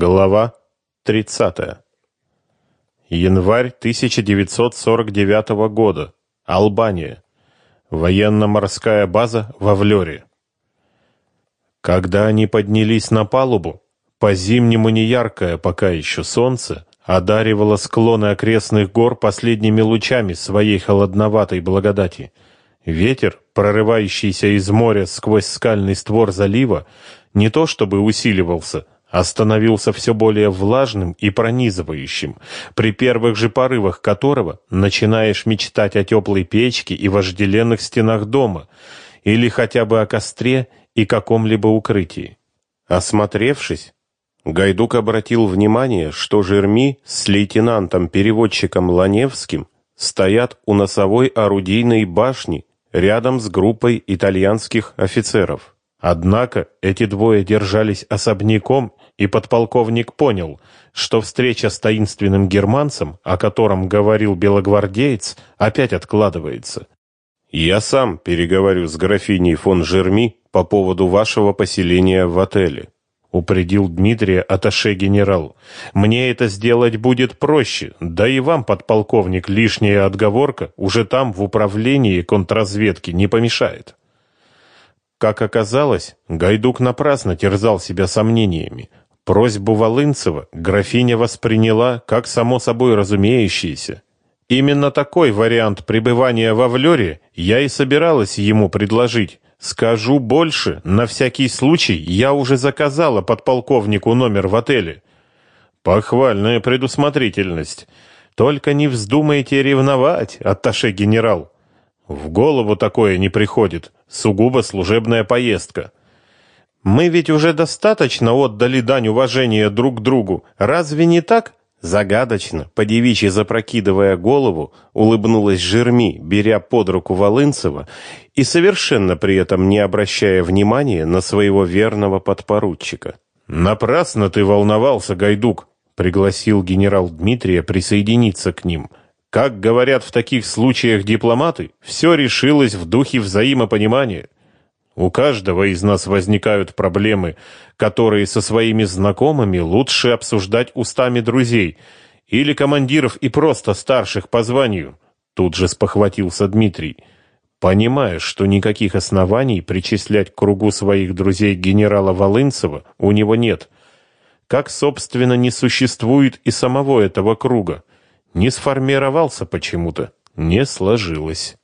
Глава 30. Январь 1949 года. Албания. Военно-морская база во Влёре. Когда они поднялись на палубу, по-зимнему неяркое пока еще солнце одаривало склоны окрестных гор последними лучами своей холодноватой благодати. Ветер, прорывающийся из моря сквозь скальный створ залива, не то чтобы усиливался, а становился все более влажным и пронизывающим, при первых же порывах которого начинаешь мечтать о теплой печке и вожделенных стенах дома, или хотя бы о костре и каком-либо укрытии. Осмотревшись, Гайдук обратил внимание, что Жерми с лейтенантом-переводчиком Ланевским стоят у носовой орудийной башни рядом с группой итальянских офицеров. Однако эти двое держались особняком, и подполковник понял, что встреча с таинственным германцем, о котором говорил белогвардеец, опять откладывается. «Я сам переговорю с графиней фон Жерми по поводу вашего поселения в отеле», упредил Дмитрия аташе генерал. «Мне это сделать будет проще, да и вам, подполковник, лишняя отговорка уже там, в управлении контрразведки, не помешает». Как оказалось, Гайдук напрасно терзал себя сомнениями. Просьбу Волынцева графиня восприняла как само собой разумеющееся. Именно такой вариант пребывания во Влёре я и собиралась ему предложить. Скажу больше, на всякий случай я уже заказала подполковнику номер в отеле. Похвальная предусмотрительность. Только не вздумайте ревновать, атташе генерал. В голову такое не приходит. Сугубо служебная поездка. Мы ведь уже достаточно отдали дань уважения друг другу. Разве не так? Загадочно, подевичьи запрокидывая голову, улыбнулась Жерми, беря под руку Волынцева и совершенно при этом не обращая внимания на своего верного подпоручика. «Напрасно ты волновался, Гайдук», — пригласил генерал Дмитрия присоединиться к ним. Как говорят в таких случаях дипломаты, все решилось в духе взаимопонимания. У каждого из нас возникают проблемы, которые со своими знакомыми лучше обсуждать устами друзей или командиров и просто старших по званию. Тут же спохватился Дмитрий, понимая, что никаких оснований причислять к кругу своих друзей генерала Волынцева у него нет. Как, собственно, не существует и самого этого круга не сформировался почему-то, не сложилось.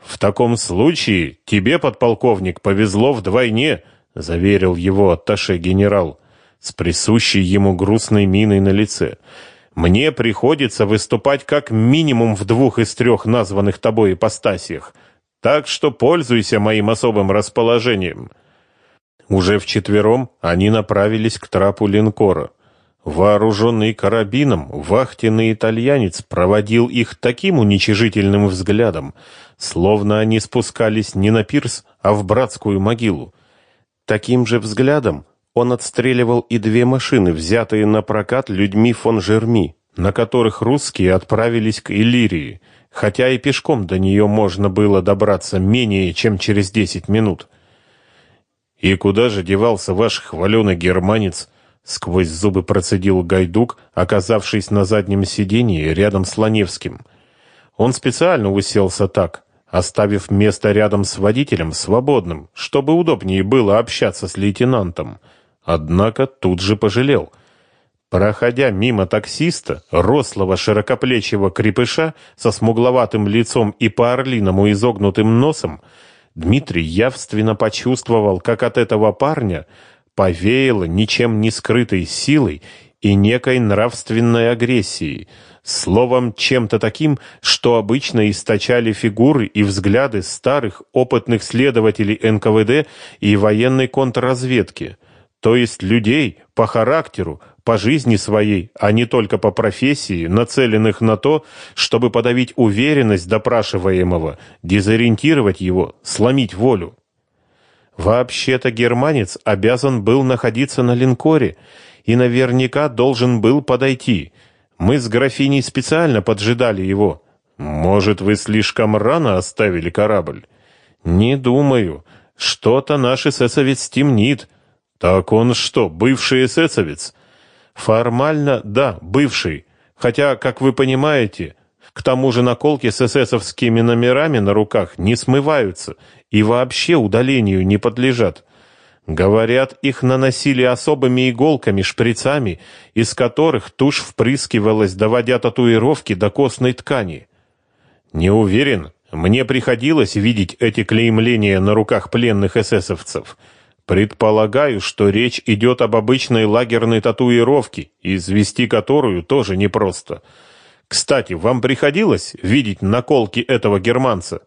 В таком случае тебе, подполковник, повезло вдвойне, заверил его атташе генерал с присущей ему грустной миной на лице. Мне приходится выступать как минимум в двух из трех названных тобой ипостасиях. Так что пользуйся моим особым расположением. Уже вчетвером они направились к трапу линкора. Вооруженный карабином, вахтенный итальянец проводил их таким уничижительным взглядом, словно они спускались не на пирс, а в братскую могилу. Таким же взглядом он отстреливал и две машины, взятые на прокат людьми фон Жерми, на которых русские отправились к Иллирии, хотя и пешком до нее можно было добраться менее чем через десять минут. «И куда же девался ваш хваленый германец?» Сквозь зубы процедил Гайдук, оказавшись на заднем сиденье рядом с Ланевским. Он специально уселся так, оставив место рядом с водителем свободным, чтобы удобнее было общаться с лейтенантом. Однако тут же пожалел. Проходя мимо таксиста, рослого широкоплечего крепыша со смугловатым лицом и по-орлиному изогнутым носом, Дмитрий явственно почувствовал, как от этого парня повеяло ничем не скрытой силой и некой нравственной агрессией, словом, чем-то таким, что обычно источали фигуры и взгляды старых опытных следователей НКВД и военной контрразведки, то есть людей по характеру, по жизни своей, а не только по профессии, нацеленных на то, чтобы подавить уверенность допрашиваемого, дезориентировать его, сломить волю. Вообще-то германец обязан был находиться на линкоре и наверняка должен был подойти. Мы с графиней специально поджидали его. Может, вы слишком рано оставили корабль? Не думаю. Что-то наш эсэсовец темнит. Так он что, бывший эсэсовец? Формально, да, бывший. Хотя, как вы понимаете, к тому же наколки с эсэсовскими номерами на руках не смываются и вообще удалению не подлежат. Говорят, их наносили особыми иголками, шприцами, из которых тушь впрыскивалась, доводя татуировки до костной ткани. Не уверен, мне приходилось видеть эти клеймления на руках пленных эсэсовцев. Предполагаю, что речь идет об обычной лагерной татуировке, извести которую тоже непросто. Кстати, вам приходилось видеть наколки этого германца?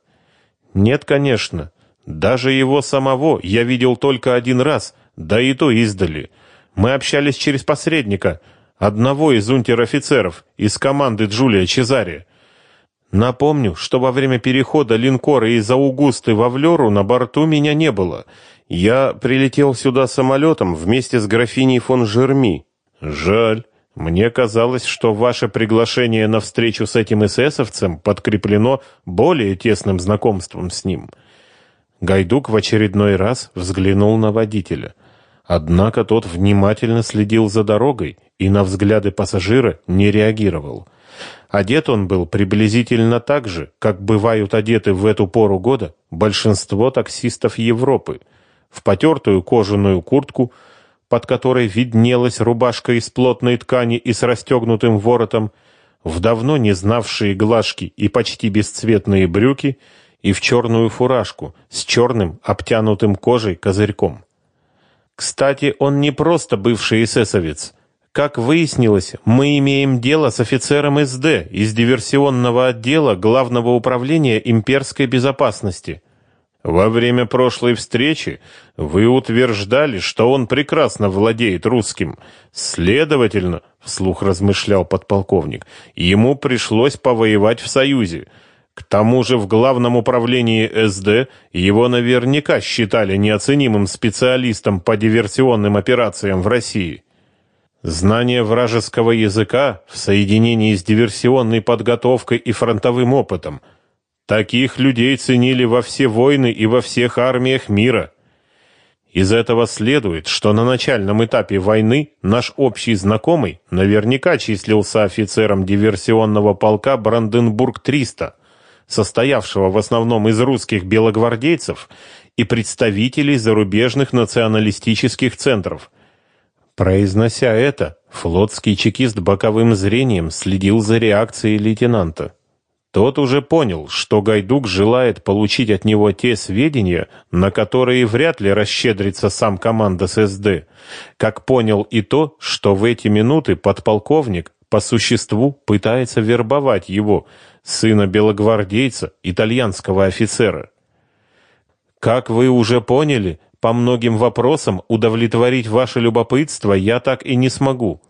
Нет, конечно. Даже его самого я видел только один раз, да и то издали. Мы общались через посредника, одного из унтер-офицеров из команды Джулия Чезари. Напомню, что во время перехода линкора из Аугусты во Влёру на борту меня не было. Я прилетел сюда самолетом вместе с графиней фон Жерми. Жаль. Мне казалось, что ваше приглашение на встречу с этим эсэсовцем подкреплено более тесным знакомством с ним. Гайдук в очередной раз взглянул на водителя. Однако тот внимательно следил за дорогой и на взгляды пассажира не реагировал. Одет он был приблизительно так же, как бывают одеты в эту пору года большинство таксистов Европы. В потертую кожаную куртку, под которой виднелась рубашка из плотной ткани и с расстегнутым воротом, в давно не знавшие глажки и почти бесцветные брюки — и в черную фуражку с черным, обтянутым кожей козырьком. Кстати, он не просто бывший эсэсовец. Как выяснилось, мы имеем дело с офицером СД из диверсионного отдела Главного управления имперской безопасности. Во время прошлой встречи вы утверждали, что он прекрасно владеет русским. Следовательно, вслух размышлял подполковник, ему пришлось повоевать в Союзе. К тому же в главном управлении СД его наверняка считали неоценимым специалистом по диверсионным операциям в России. Знание вражеского языка в соединении с диверсионной подготовкой и фронтовым опытом. Таких людей ценили во все войны и во всех армиях мира. Из этого следует, что на начальном этапе войны наш общий знакомый наверняка числился офицером диверсионного полка Бранденбург-300, состоявшего в основном из русских белогвардейцев и представителей зарубежных националистических центров. Произнося это, флотский чекист боковым зрением следил за реакцией лейтенанта. Тот уже понял, что Гайдук желает получить от него те сведения, на которые вряд ли расщедрится сам команда ССД, как понял и то, что в эти минуты подполковник по существу пытается вербовать его, сына белогвардейца, итальянского офицера. Как вы уже поняли, по многим вопросам удовлетворить ваше любопытство я так и не смогу.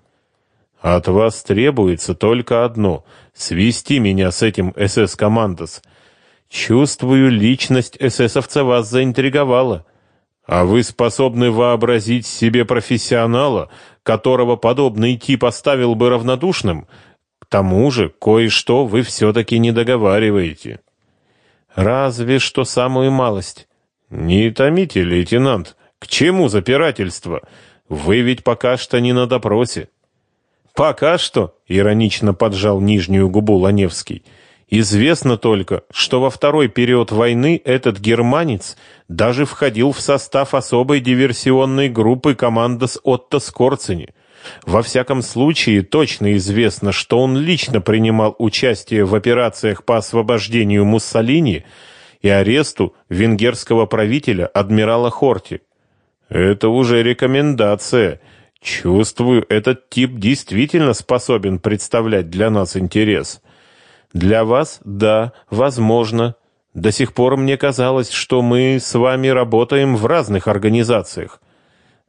От вас требуется только одно — свести меня с этим СС-командос. Чувствую, личность эсэсовца вас заинтриговала. А вы способны вообразить себе профессионала, которого подобный тип оставил бы равнодушным — тому же, кое-что вы все-таки не договариваете. Разве что самую малость. Не томите, лейтенант. К чему запирательство? Вы ведь пока что не на допросе. Пока что, иронично поджал нижнюю губу Ланевский. Известно только, что во второй период войны этот германец даже входил в состав особой диверсионной группы командос Отто Скорцени. Во всяком случае, точно известно, что он лично принимал участие в операциях по освобождению Муссолини и аресту венгерского правителя адмирала Хорти. Это уже рекомендация. Чувствую, этот тип действительно способен представлять для нас интерес. Для вас, да, возможно. До сих пор мне казалось, что мы с вами работаем в разных организациях.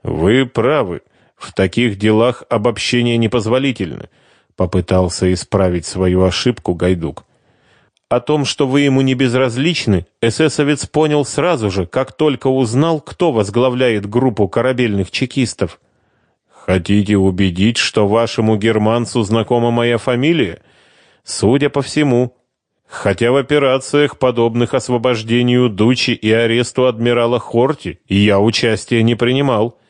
Вы правы. В таких делах обобщение непозволительно, попытался исправить свою ошибку Гайдук. О том, что вы ему не безразличны, эсэсовец понял сразу же, как только узнал, кто возглавляет группу корабельных чекистов. Хотите убедить, что вашему германцу знакома моя фамилия? Судя по всему. Хотя в операциях, подобных освобождению Дучи и аресту адмирала Хорти, я участия не принимал.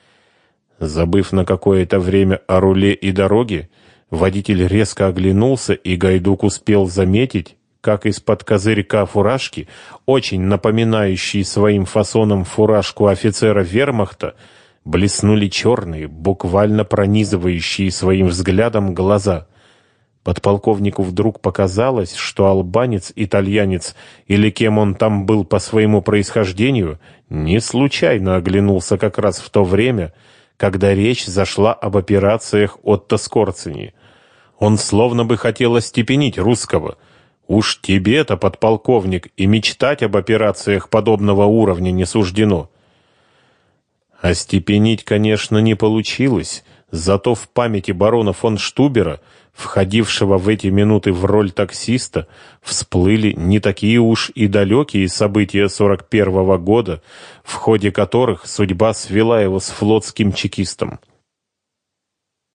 Забыв на какое-то время о руле и дороге, водитель резко оглянулся, и Гайдук успел заметить, как из-под козырька фуражки, очень напоминающей своим фасоном фуражку офицера вермахта, блеснули черные, буквально пронизывающие своим взглядом глаза. Подполковнику вдруг показалось, что албанец, итальянец или кем он там был по своему происхождению, не случайно оглянулся как раз в то время, когда речь зашла об операциях Отто Скорцени. Он словно бы хотел остепенить русского. Уж тебе-то, подполковник, и мечтать об операциях подобного уровня не суждено. Остепенить, конечно, не получилось, зато в памяти барона фон Штубера, входившего в эти минуты в роль таксиста, всплыли не такие уж и далекие события 41 -го года, в ходе которых судьба свела его с флотским чекистом.